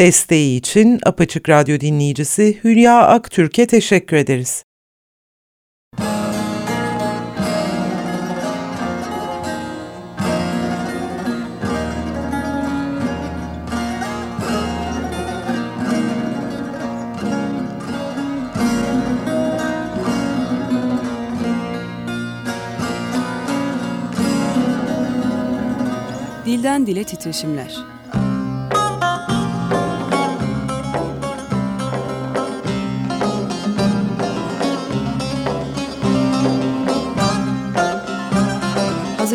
Desteği için Apaçık Radyo dinleyicisi Hülya Aktürk'e teşekkür ederiz. Dilden Dile Titreşimler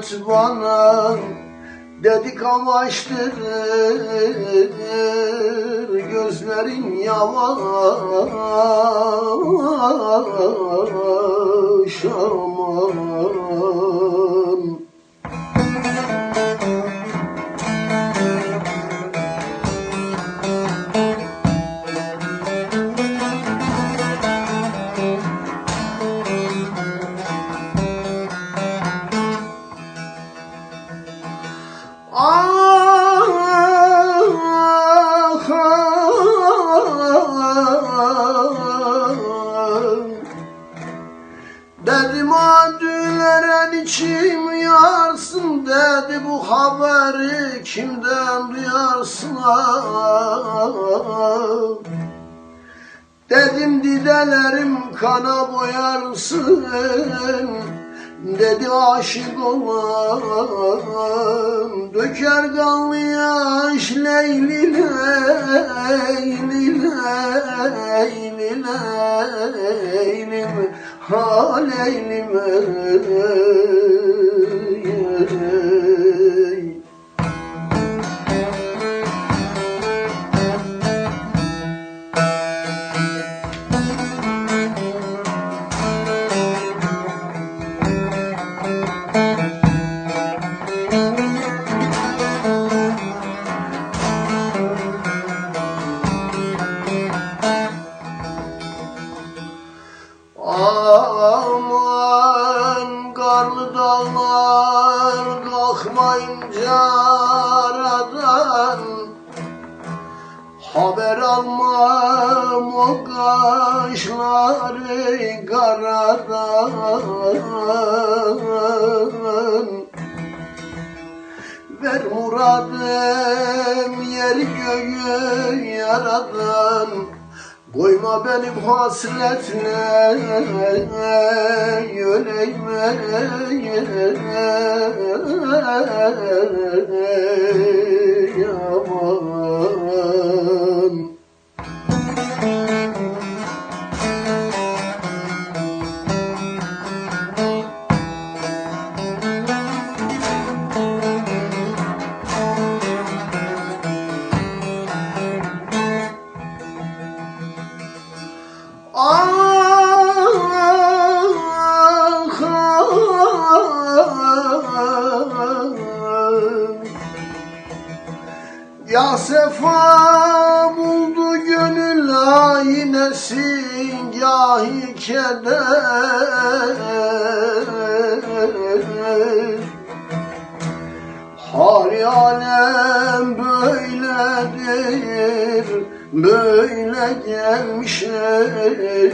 Keremet bana Dedi kamaştır gözlerin yavaş aman Dedim didelerim kana boyarsın Dedi aşık olan. Döker kanlı yaş Leyli Leyli Leyli Leylim Ha Ver muradım yeri göğü yaradan. Koyma benim hasretle yüreğime Ya sefa buldu gönül aynesin gahi keder Hali alem böyledir Böyle gelmiş ey,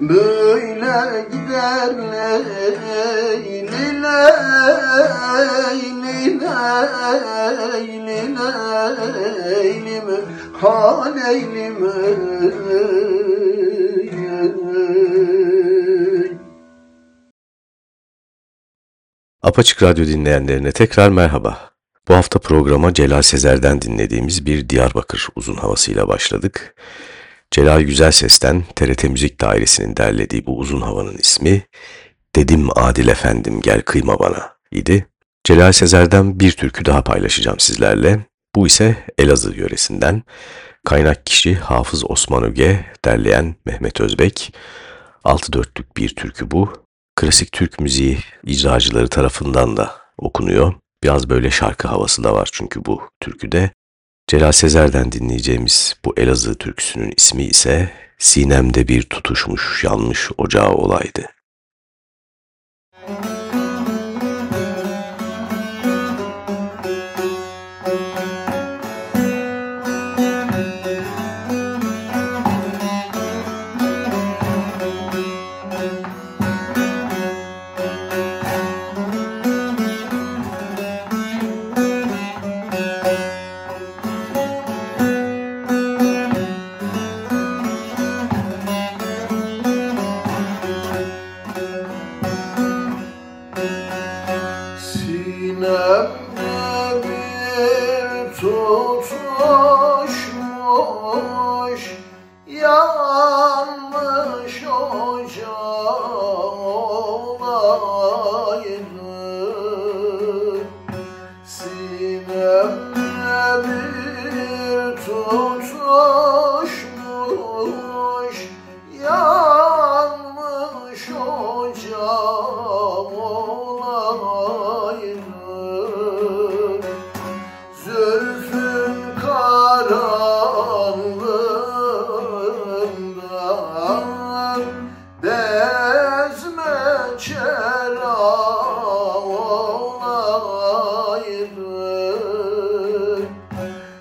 böyle gider Leyli Leyli Leyli Leylim haleylim Apaçık Radyo dinleyenlerine tekrar merhaba. Bu hafta programa Celal Sezer'den dinlediğimiz bir Diyarbakır uzun havasıyla başladık. Celal Güzel Ses'ten TRT Müzik Dairesi'nin derlediği bu uzun havanın ismi Dedim Adil Efendim Gel Kıyma Bana idi. Celal Sezer'den bir türkü daha paylaşacağım sizlerle. Bu ise Elazığ yöresinden. Kaynak kişi Hafız Osman Öge, derleyen Mehmet Özbek. Altı dörtlük bir türkü bu. Klasik Türk müziği icracıları tarafından da okunuyor. Biraz böyle şarkı havası da var çünkü bu türküde. Celal Sezer'den dinleyeceğimiz bu Elazığ türküsünün ismi ise Sinemde bir tutuşmuş yanmış ocağı olaydı.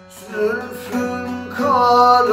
Zülfünü göreydim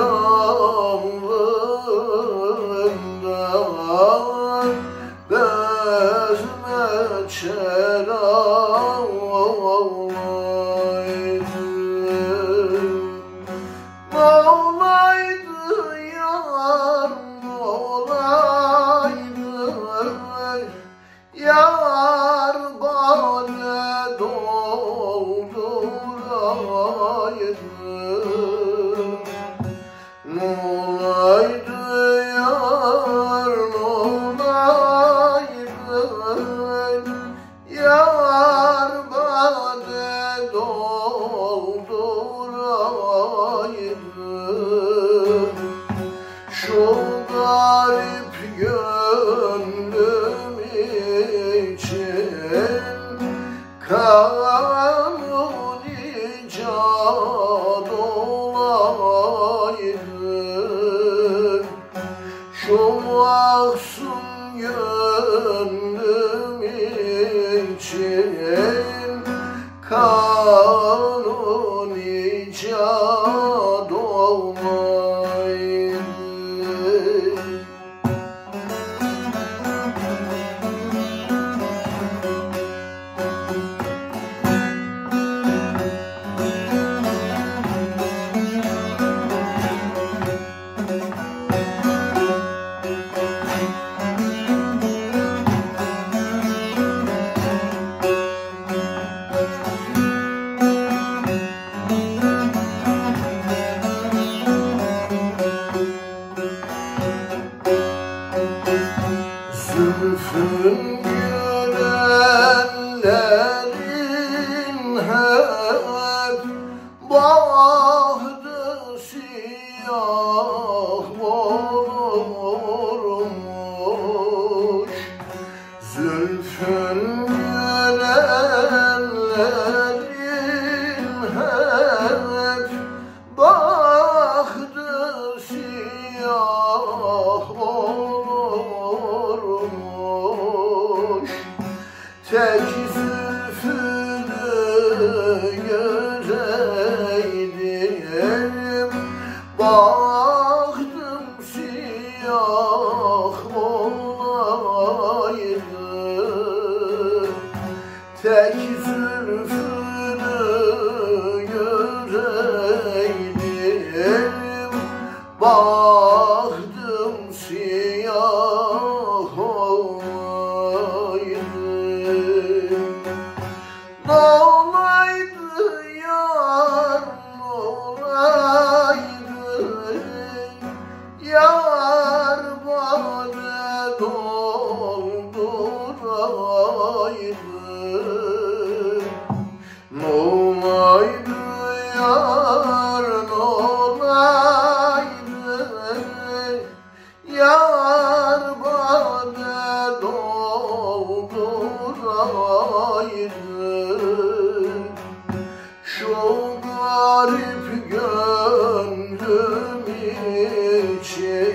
için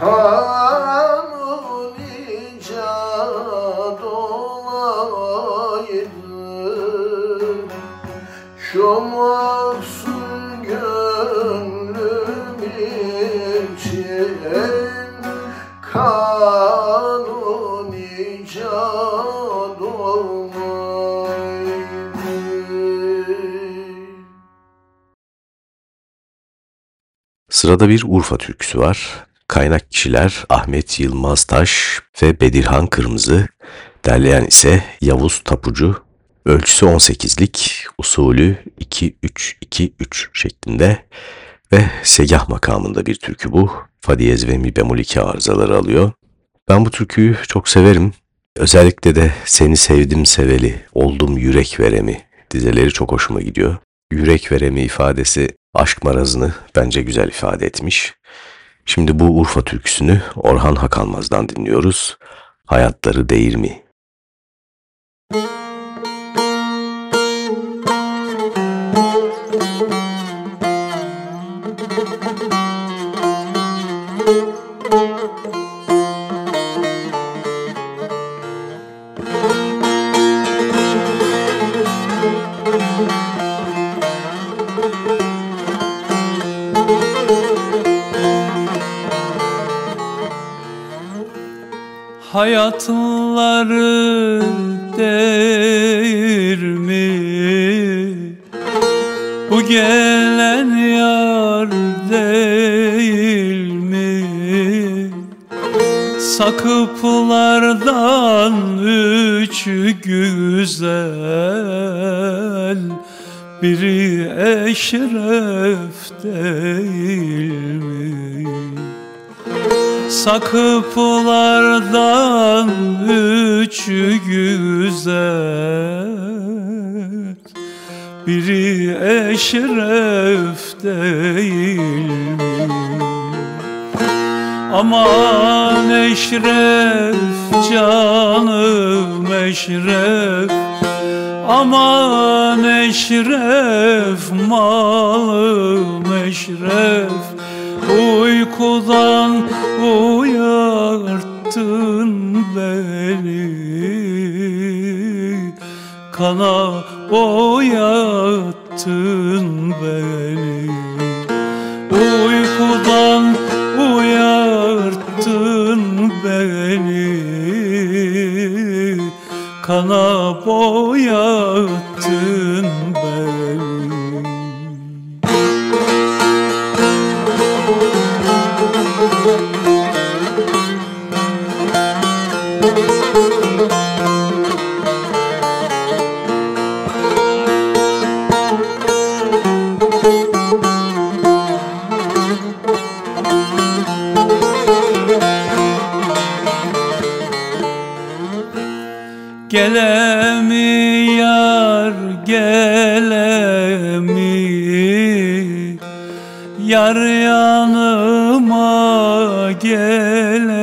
kal. Sırada bir Urfa türküsü var. Kaynak kişiler Ahmet Yılmaz Taş ve Bedirhan Kırmızı. Derleyen ise Yavuz Tapucu. Ölçüsü 18'lik, usulü 2-3-2-3 şeklinde ve segah makamında bir türkü bu. Fadiyez ve mi bemol 2 arızaları alıyor. Ben bu türküyü çok severim. Özellikle de Seni Sevdim Seveli, Oldum Yürek Veremi dizeleri çok hoşuma gidiyor. Yürek veremi ifadesi aşk marazını bence güzel ifade etmiş. Şimdi bu Urfa türküsünü Orhan Hakanmaz'dan dinliyoruz. Hayatları değil mi? Hayatları değil mi? Bu gelen yar değil mi? Sakıplardan üç güzel Biri eşref değil? Sakıplardan üç güzel. Biri eşref değil mi? Aman eşref canım eşref. Aman eşref malım eşref Uykudan uyarttın beni. Kana boyattın beni. Uykudan uyarttın beni. Kana boyattın Yar yanıma gelemi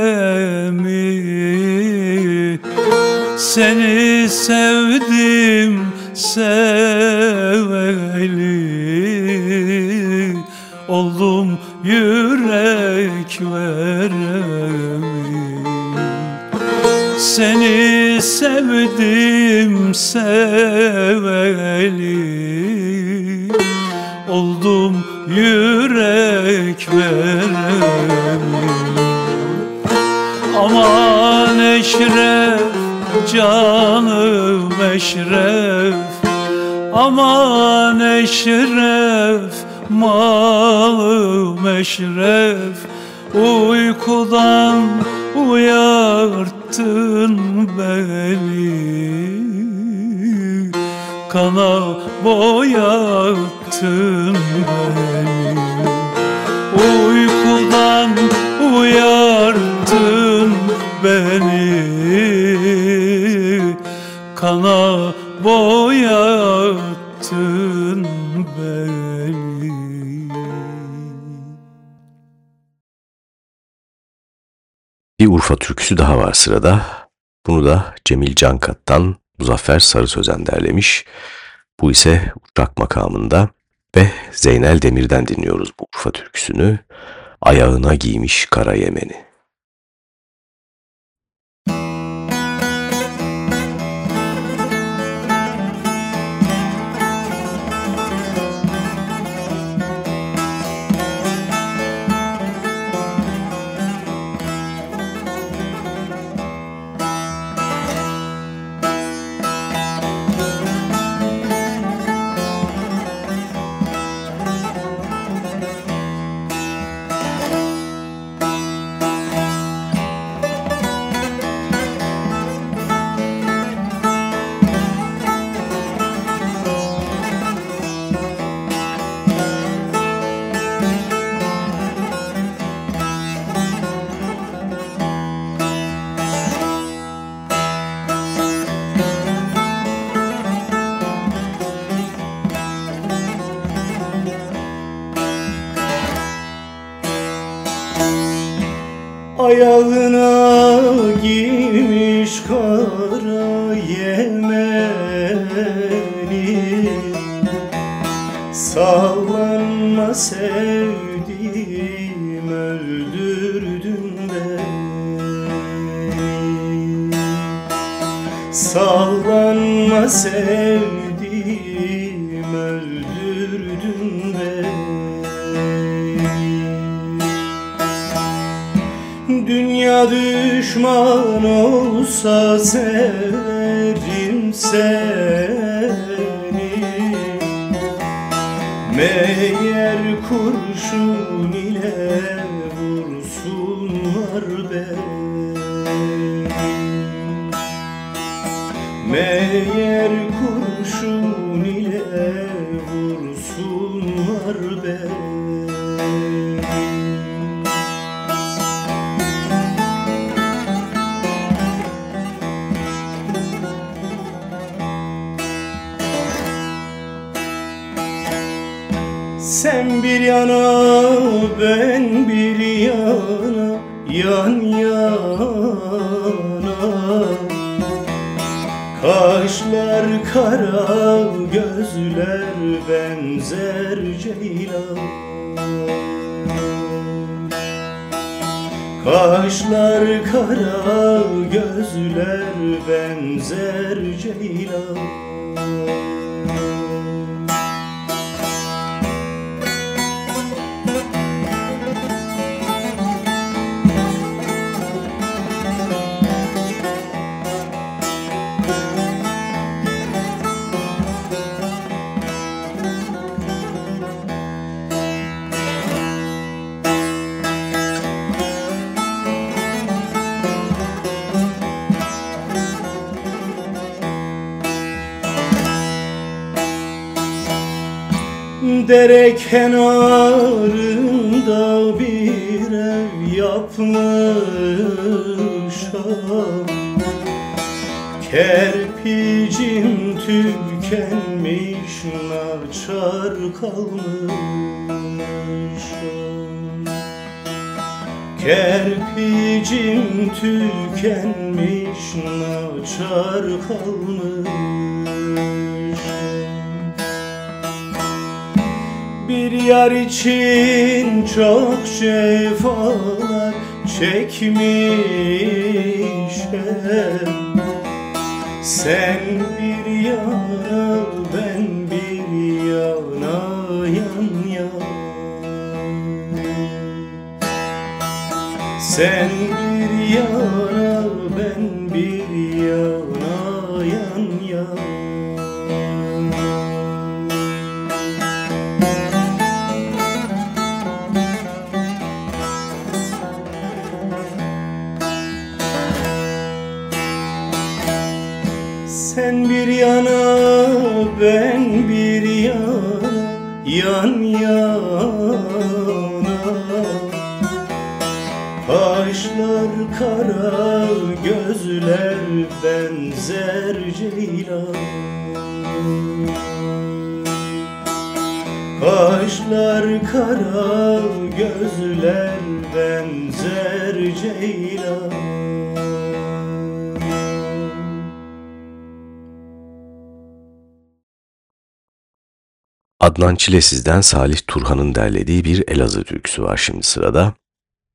Seni sevdim seveli. Oldum yürek veremi Seni sevdim seveli. Oldum yürek veremi Aman eşref canım eşref Aman eşref malı meşref. Uykudan uyarttın beni. Kana boyattın beni Urfa türküsü daha var sırada. Bunu da Cemil Cankat'tan Muzaffer Sarı Sözen derlemiş. Bu ise uçak makamında ve Zeynel Demir'den dinliyoruz bu Urfa türküsünü. Ayağına giymiş kara yemeni. Sen bir yana ben bir yana yan yana. Kaşlar kara gözler benzer ceylan. Kaşlar kara gözler benzer ceylan Dere kenarında bir ev yapmışam Kerpicim tükenmiş naçar kalmışam Kerpicim tükenmiş naçar kalmışam Bir yar için çok cefalar çekmişim Sen bir yana ben bir yana yan yana. Sen bir yana ben bir yana Yan yana. Kaşlar kara gözler benzer ceylan. Kaşlar kara gözler benzer ceylan Adnan Çilesiz'den Salih Turhan'ın derlediği bir Elazığ türküsü var şimdi sırada.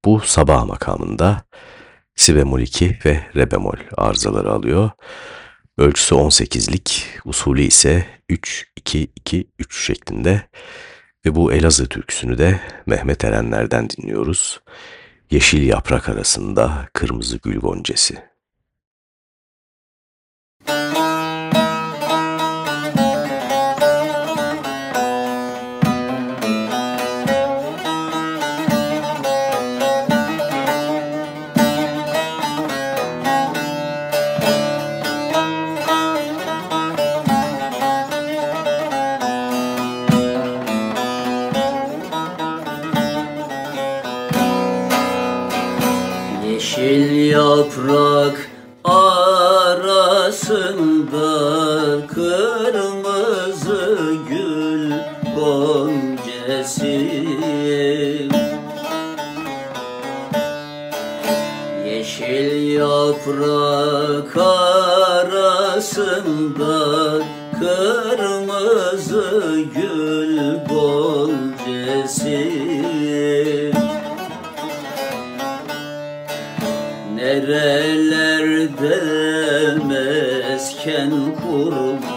Bu sabah makamında si bemol 2 ve re bemol arızaları alıyor. Ölçüsü 18'lik, usulü ise 3-2-2-3 şeklinde. Ve bu Elazığ türküsünü de Mehmet Erenler'den dinliyoruz. Yeşil yaprak arasında kırmızı gül goncesi. Yeşil yaprak arasında kırmızı gül goncesi Yeşil yaprak arasında kırmızı gül goncesi Nerelerde mesken kurmuş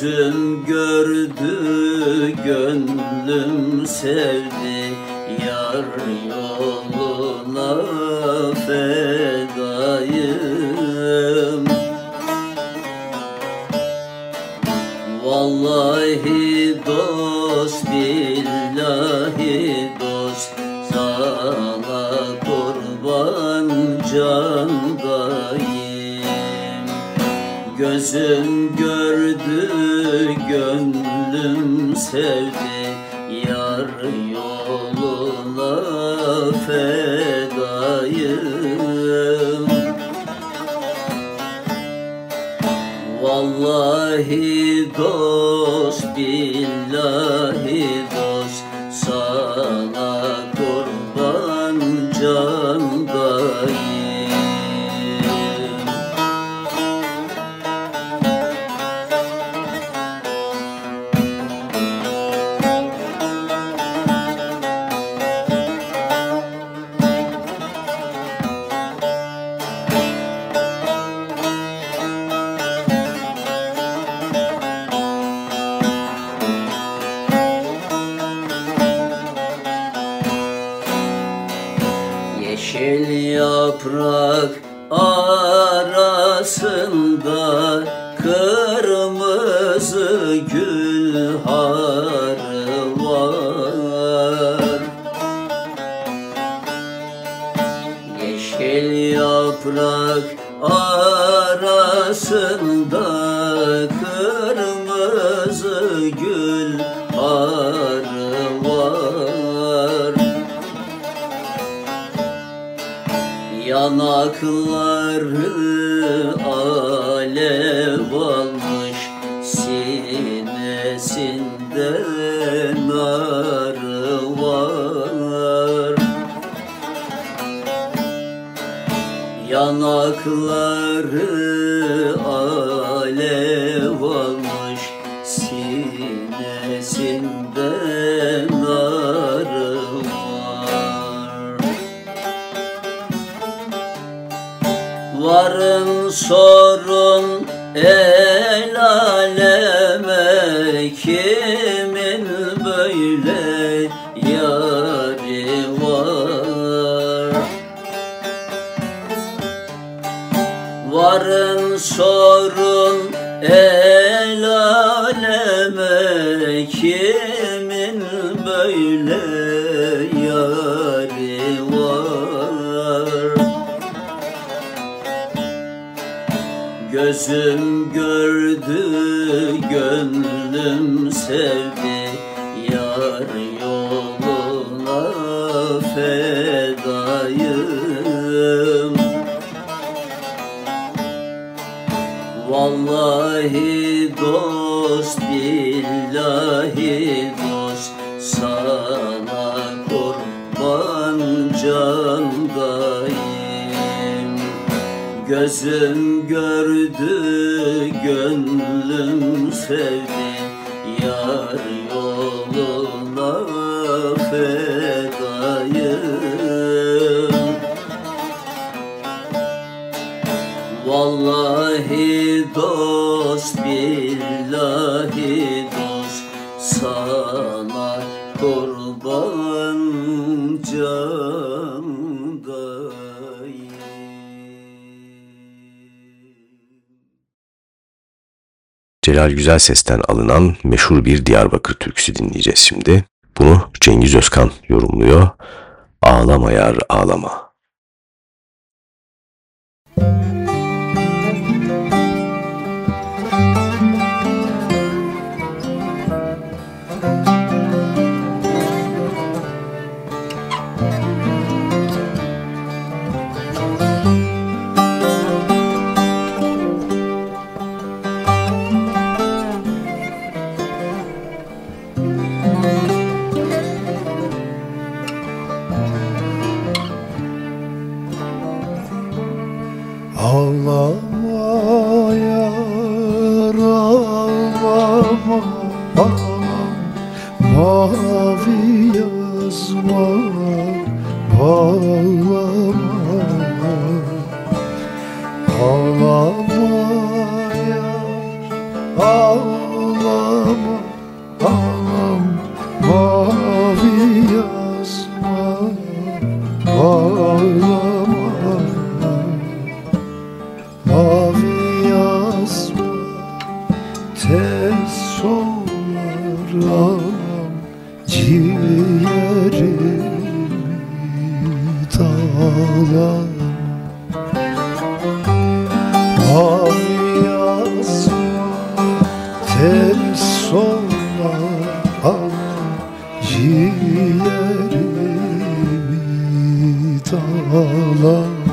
Gözüm gördü, gönlüm sevdi. Yar yoluna fedayım. Vallahi dost, billahi dost. Sana kurban candayım Gözüm Vallahi kaybolmuş sinesinde narı var. Yanaklar Gözüm gördü, gönlüm sevdi. Yar yoluna fedayım. Vallahi dost, billahi dost Sağ Celal Güzel Ses'ten alınan meşhur bir Diyarbakır türküsü dinleyeceğiz şimdi. Bunu Cengiz Özkan yorumluyor. Ağlama yar ağlama. Ciğerimi dağlar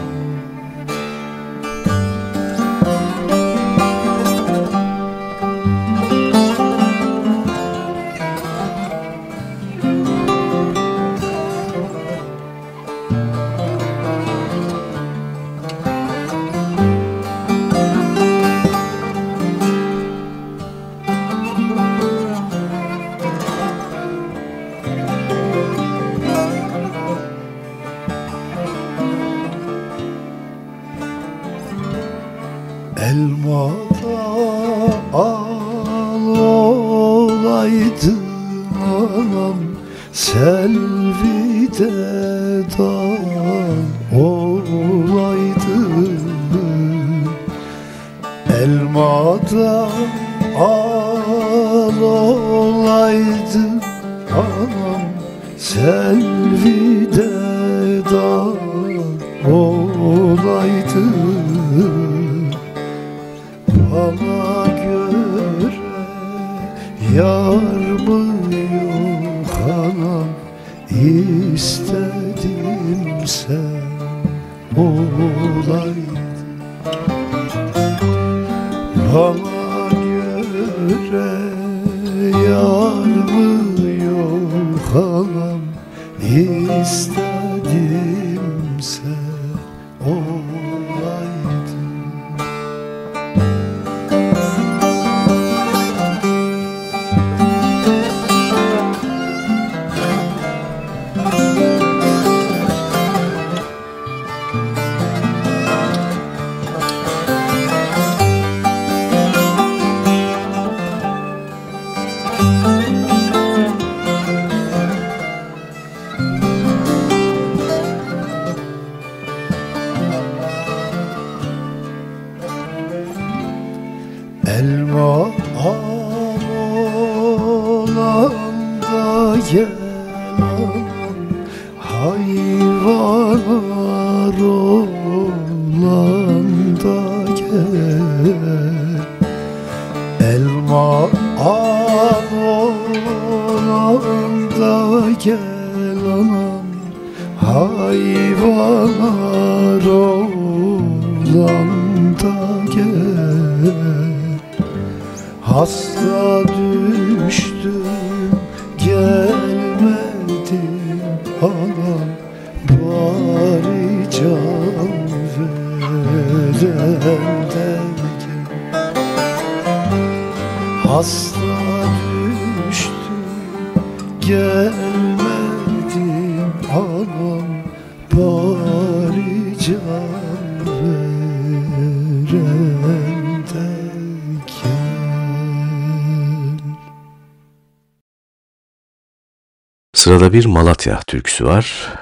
Türküsü var.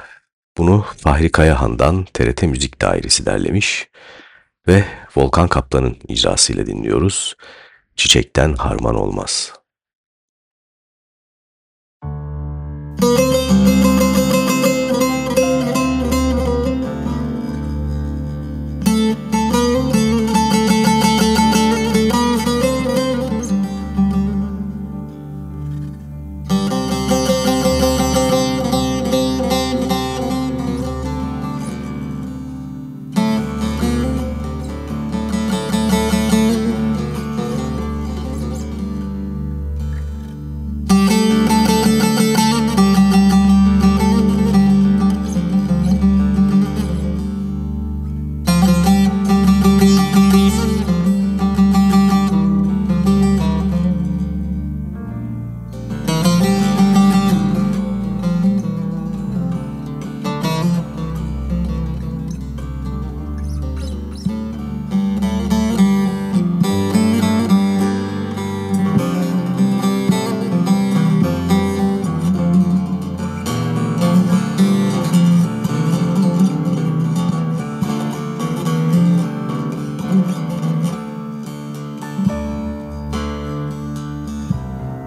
Bunu Fahri Kayahan'dan TRT Müzik Dairesi derlemiş ve Volkan Kaplan'ın icrasıyla dinliyoruz. Çiçekten harman olmaz.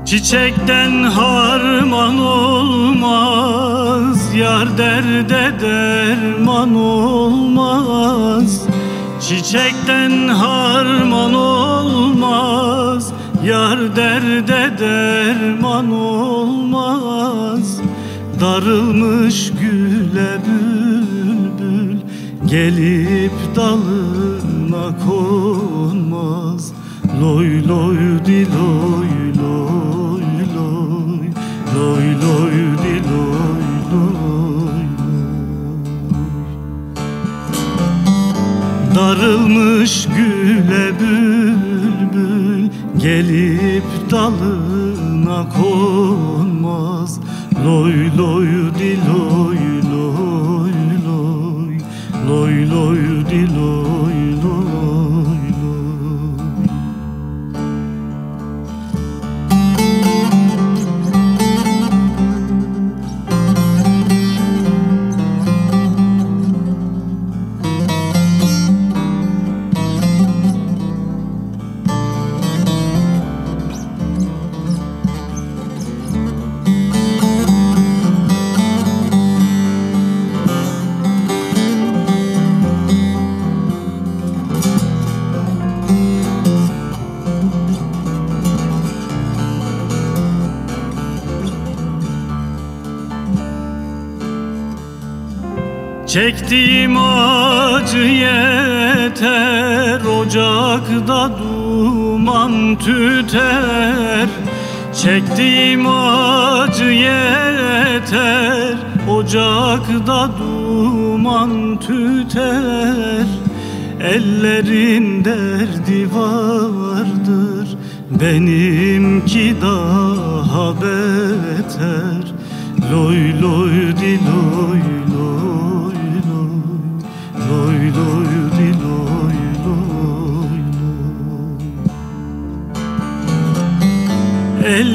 Çiçekten harman olmaz Yar derde derman olmaz. Çiçekten harman olmaz Yar derde derman olmaz. Darılmış güle bülbül Gelip dalına konmaz. Loy loy di Darılmış güle bülbül Gelip dalına konmaz. Loy loy di loy loy loy loy Çektiğim acı yeter Ocakta duman tüter. Çektiğim acı yeter Ocakta duman tüter. Ellerin derdi vardır Benimki daha beter. Loy loy di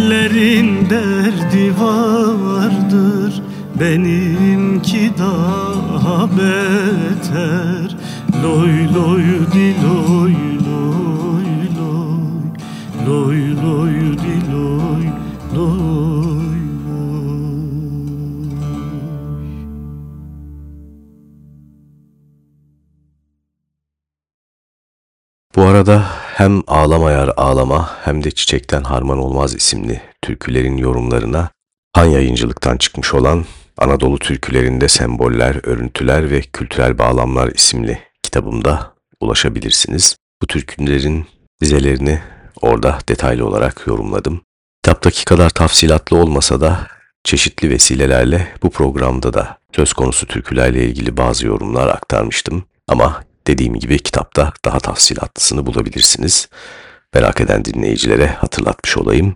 Ellerin derdi vardır. Benimki daha beter. Loy loy di loy loy loy. Loy loy di loy loy Bu arada hem Ağlama Yar Ağlama hem de Çiçekten Harman Olmaz isimli türkülerin yorumlarına Han Yayıncılık'tan çıkmış olan Anadolu türkülerinde semboller, örüntüler ve kültürel bağlamlar isimli kitabımda ulaşabilirsiniz. Bu türkülerin dizelerini orada detaylı olarak yorumladım. Kitaptaki kadar tafsilatlı olmasa da çeşitli vesilelerle bu programda da söz konusu türkülerle ilgili bazı yorumlar aktarmıştım. Ama dediğim gibi kitapta daha tafsilatlısını bulabilirsiniz. Merak eden dinleyicilere hatırlatmış olayım.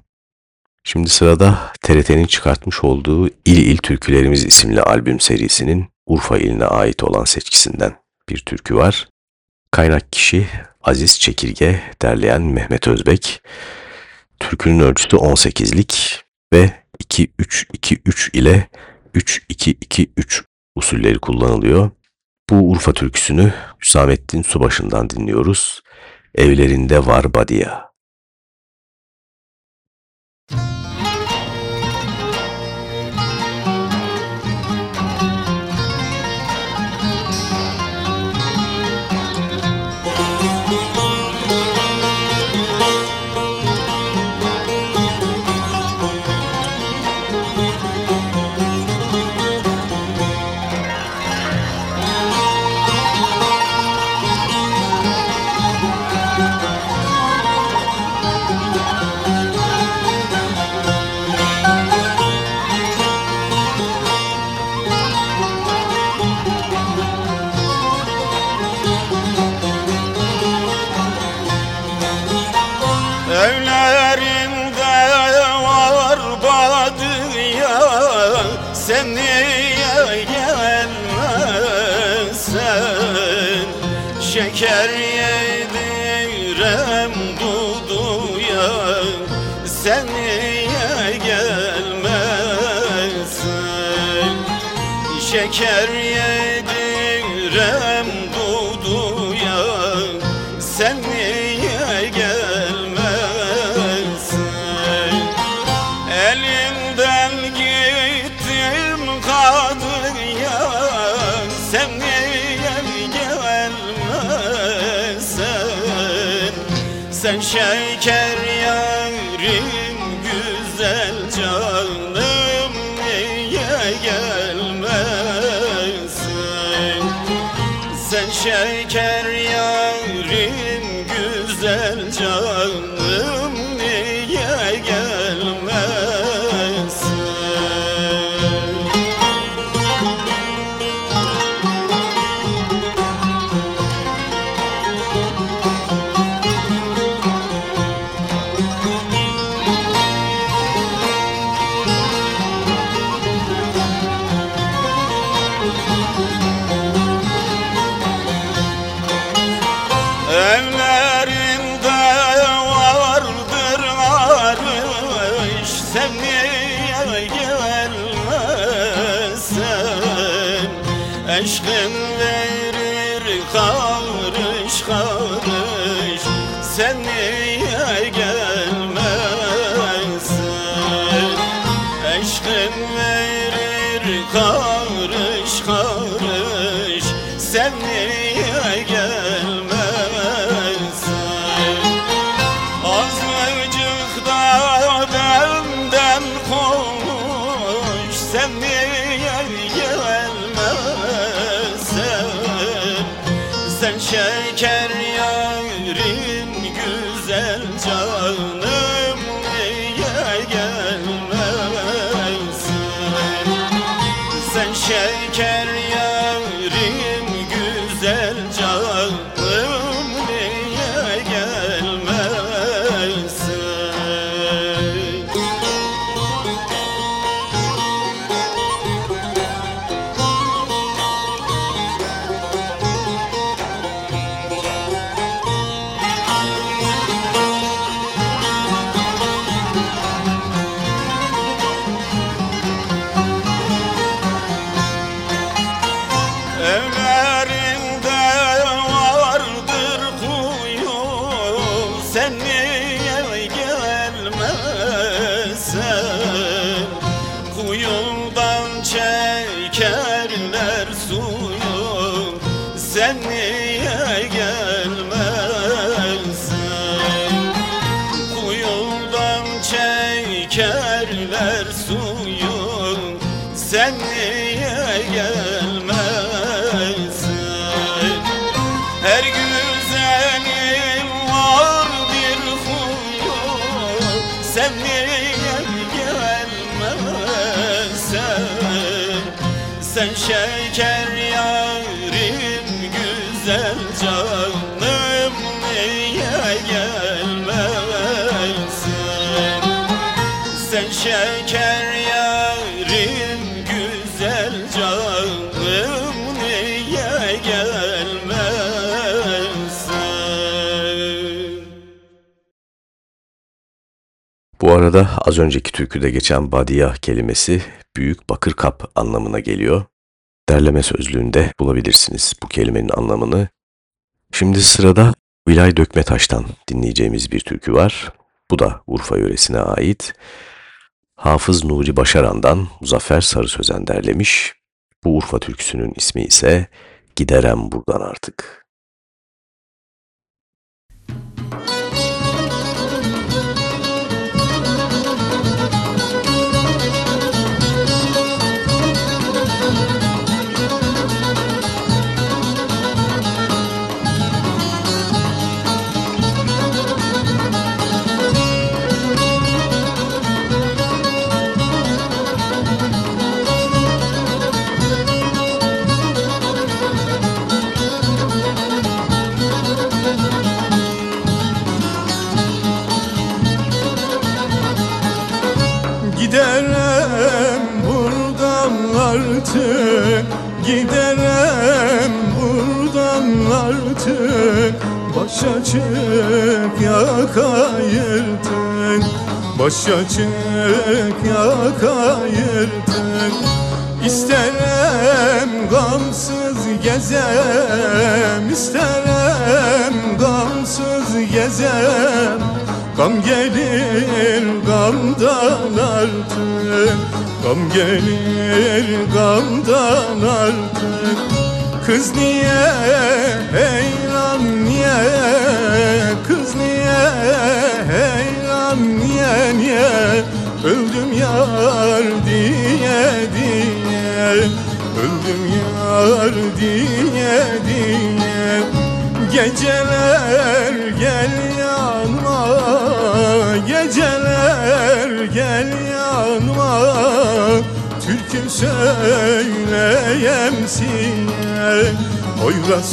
Şimdi sırada TRT'nin çıkartmış olduğu İl İl Türkülerimiz isimli albüm serisinin Urfa iline ait olan seçkisinden bir türkü var. Kaynak kişi Aziz Çekirge, derleyen Mehmet Özbek. Türkünün ölçüsü 18'lik ve 2-3-2-3 ile 3-2-2-3 usulleri kullanılıyor. Bu Urfa türküsünü Hüsamettin Subaşı'ndan dinliyoruz. Evlerinde var Badia. Şeker Eşkin 天 arada az önceki türküde geçen badiyah kelimesi büyük bakır kap anlamına geliyor. Derleme sözlüğünde bulabilirsiniz bu kelimenin anlamını. Şimdi sırada Bilay Dökmetaş'tan dinleyeceğimiz bir türkü var. Bu da Urfa yöresine ait. Hafız Nuri Başaran'dan Muzaffer Sarı Sözen derlemiş. Bu Urfa türküsünün ismi ise Giderem Buradan Artık. Başa çık yaka yırtık Başa çık yaka yırtık İsterim gamsız gezem İsterim gamsız gezem. Gam gelir gamdan artık Gam gelir gamdan artık Kız niye heyran niye? Kız niye heyran niye niye? Öldüm yar diye diye. Öldüm yar diye diye. Geceler gel yanıma Geceler gel yanıma Türkü söyleyem siye Oyla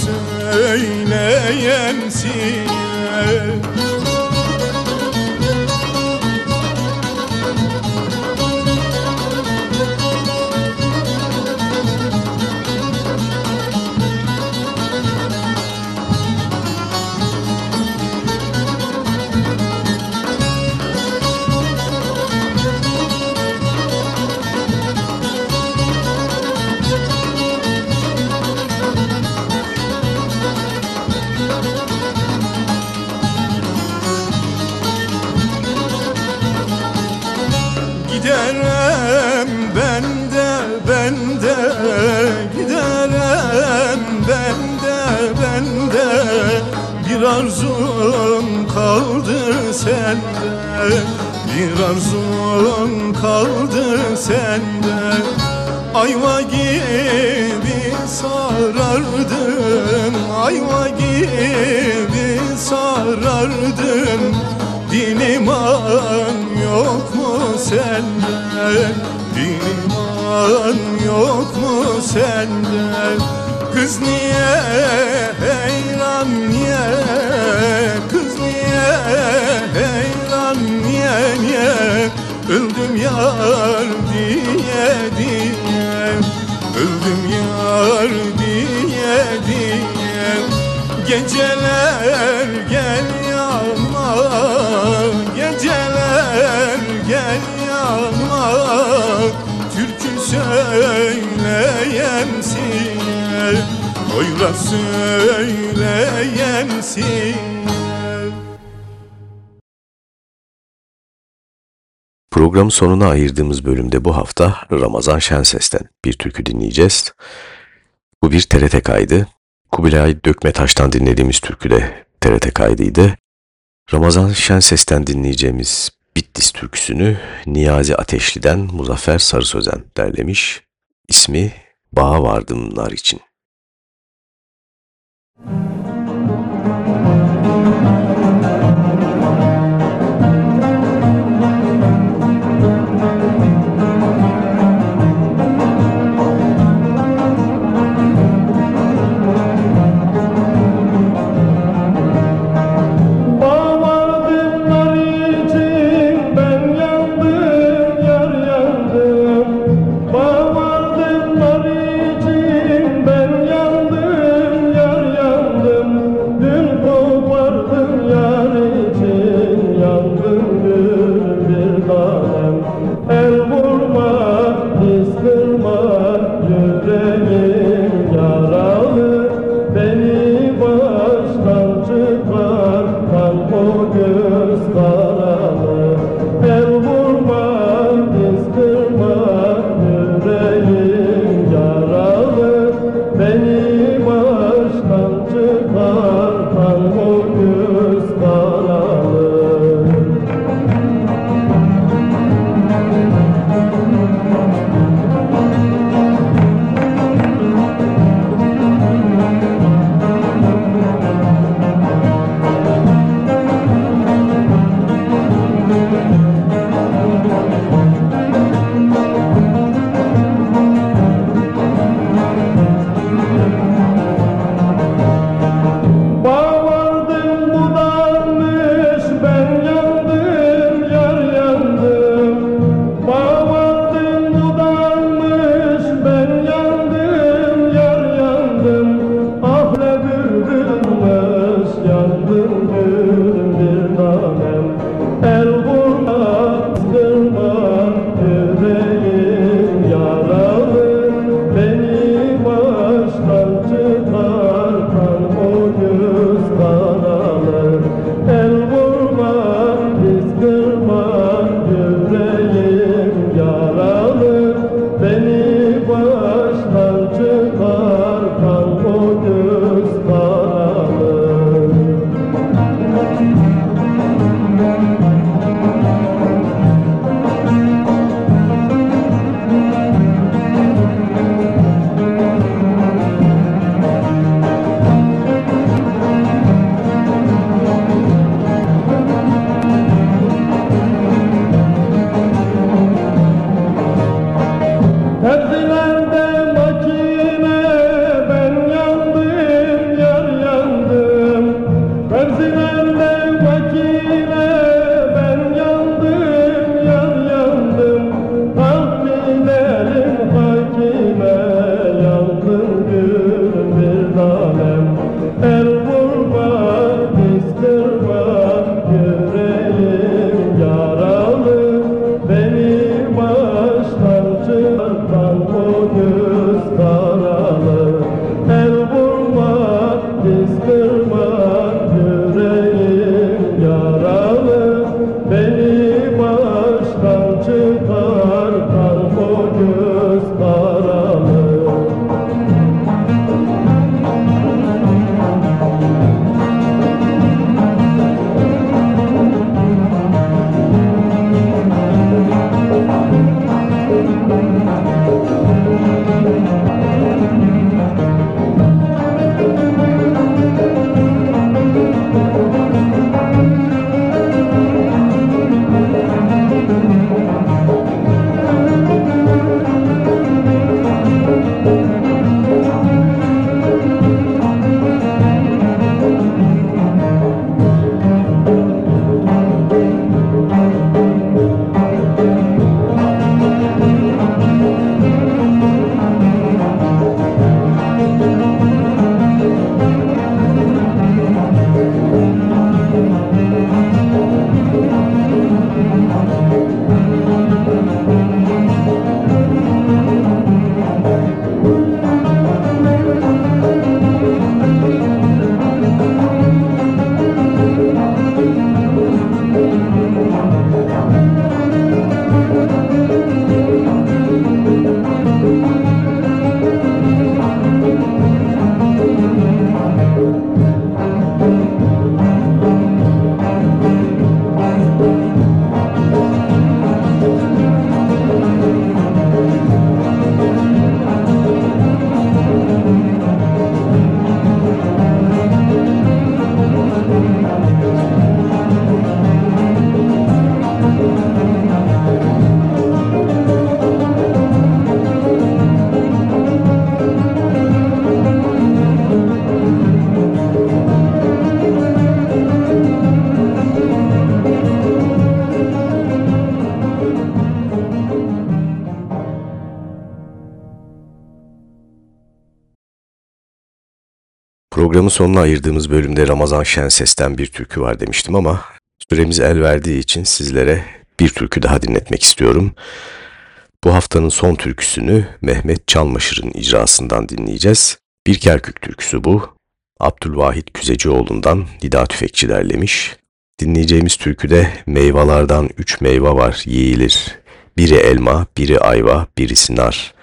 Bir arzum kaldı sende Bir arzum kaldı sende. Ayva gibi sarardım Ayva gibi sarardım Din iman yok mu sende? Din iman yok mu sende Kız niye heyran niye? Kız niye heyran niye niye? Öldüm yar diye diye. Öldüm yar diye diye. Geceler gel Siye Programın sonuna ayırdığımız bölümde bu hafta Ramazan Şenses'ten bir türkü dinleyeceğiz. Bu bir TRT kaydı. Kubilay Dökmetaş'tan dinlediğimiz türkü de TRT kaydıydı. Ramazan Şenses'ten dinleyeceğimiz Bitlis türküsünü Niyazi Ateşli'den Muzaffer Sarı Sözen derlemiş. İsmi Bağa Vardımlar için. Müzik Programın sonuna ayırdığımız bölümde Ramazan Şenses'ten bir türkü var demiştim ama süremiz el verdiği için sizlere bir türkü daha dinletmek istiyorum. Bu haftanın son türküsünü Mehmet Çalmaşır'ın icrasından dinleyeceğiz. Bir Kerkük türküsü bu. Abdülvahit Küzecioğlu'ndan Nida Tüfekçi derlemiş. Dinleyeceğimiz türküde meyvalardan üç meyve var yiyilir. Biri elma, biri ayva, birisi nar.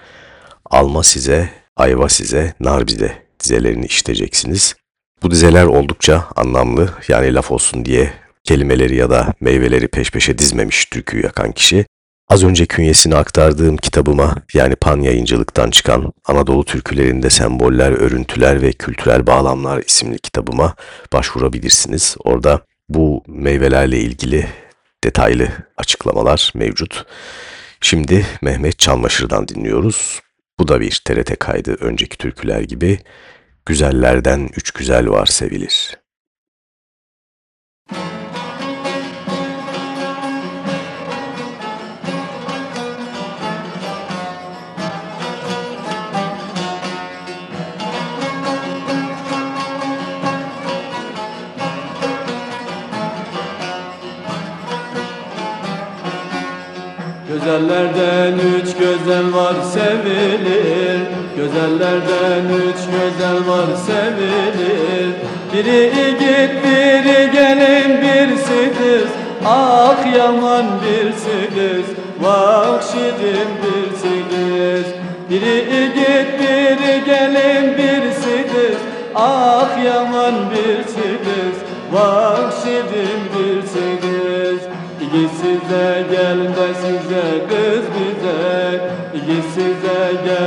Alma size, ayva size, nar bize dizelerini işiteceksiniz. Bu dizeler oldukça anlamlı yani laf olsun diye kelimeleri ya da meyveleri peş peşe dizmemiş türküyü yakan kişi. Az önce künyesini aktardığım kitabıma yani Pan yayıncılıktan çıkan Anadolu türkülerinde semboller, örüntüler ve kültürel bağlamlar isimli kitabıma başvurabilirsiniz. Orada bu meyvelerle ilgili detaylı açıklamalar mevcut. Şimdi Mehmet Çalmaşır'dan dinliyoruz. Bu da bir TRT kaydı önceki türküler gibi. Güzellerden üç güzel var sevilir. Güzellerden üç güzel var sevilir Güzellerden üç güzel var sevilir. Biri git biri gelin birisi kız Ah yaman birisi kız Vah şirin birisi kız Biri git biri gelin birisi kız Ah yaman birisi kız Vah şirin birisi kız İkisi de gelme size kız İkisi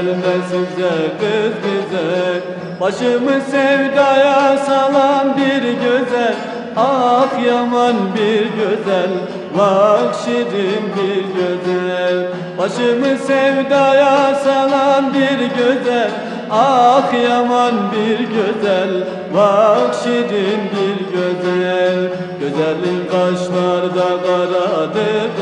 de gelme size kız bize. Başımı sevdaya salan bir güzel. Ah yaman bir güzel Vah şirin bir güzel. Başımı sevdaya salan bir güzel. Ah yaman bir güzel Vah şirin bir güzel. Güzelin kaşlarda karadır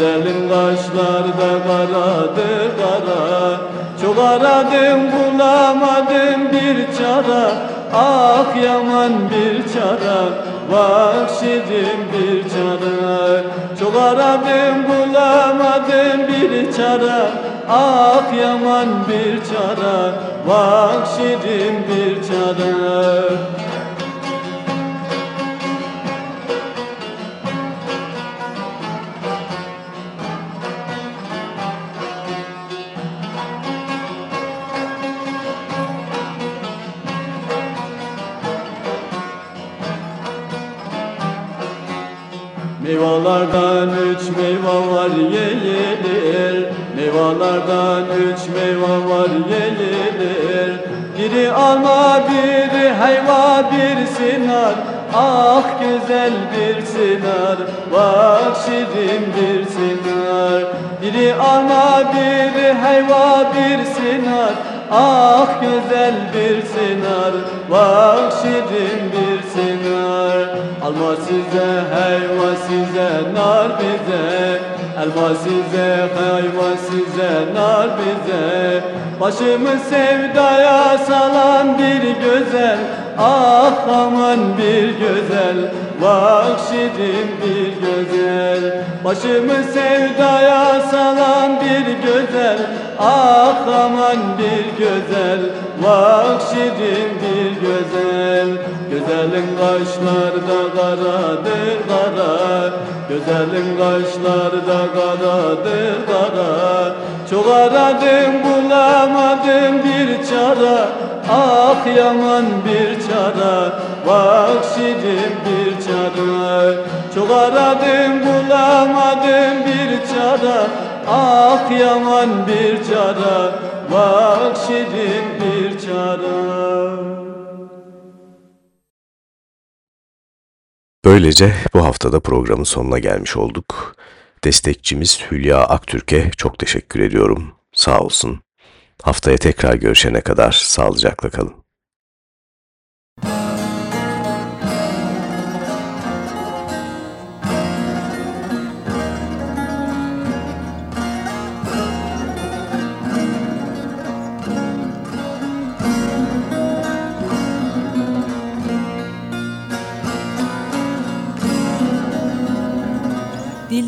kara Güzelin kaşlarda karadır kara Çok aradım bulamadım bir çara. Ah yaman bir çara. Vah şirin bir çara. Çok aradım bulamadım bir çara. Ah yaman bir çara. Vah şirin bir çara Meyvalardan üç meyve var yeyilir Meyvalardan üç meyve var yeyilir Biri alma biri hayva bir sinar. Ah güzel bir sinar. Bak şirin bir sinar. Biri alma biri hayva bir sinar Ah güzel bir sinar Bak şirin bir sinar. Alma size hayva size nar bize Elma size hayva size nar bize. Başımı sevdaya salan bir güzel. Ah aman bir güzel. Bak şirin bir güzel. Başımı sevdaya salan bir güzel. Ah aman bir güzel Bak şirin bir güzel Güzelin kaşlarda karadır kara Güzelin kaşlarda karadır kara. Çok aradım bulamadım bir çara. Ah yaman bir çara. Bak şirin bir çara. Çok aradım bulamadım bir çara. Ah yaman bir çara. Bak şirin bir çara Böylece bu haftada programın sonuna gelmiş olduk. Destekçimiz Hülya Aktürk'e çok teşekkür ediyorum. Sağ olsun. Haftaya tekrar görüşene kadar sağlıcakla kalın.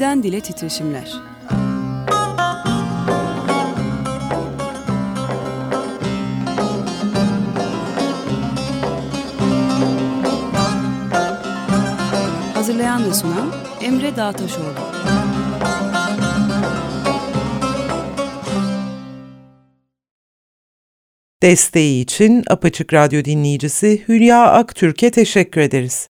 Dilden dile titreşimler. Hazırlayan ve sunan Emre Dağtaşoğlu. Desteği için Apaçık Radyo dinleyicisi Hülya Aktürk'e teşekkür ederiz.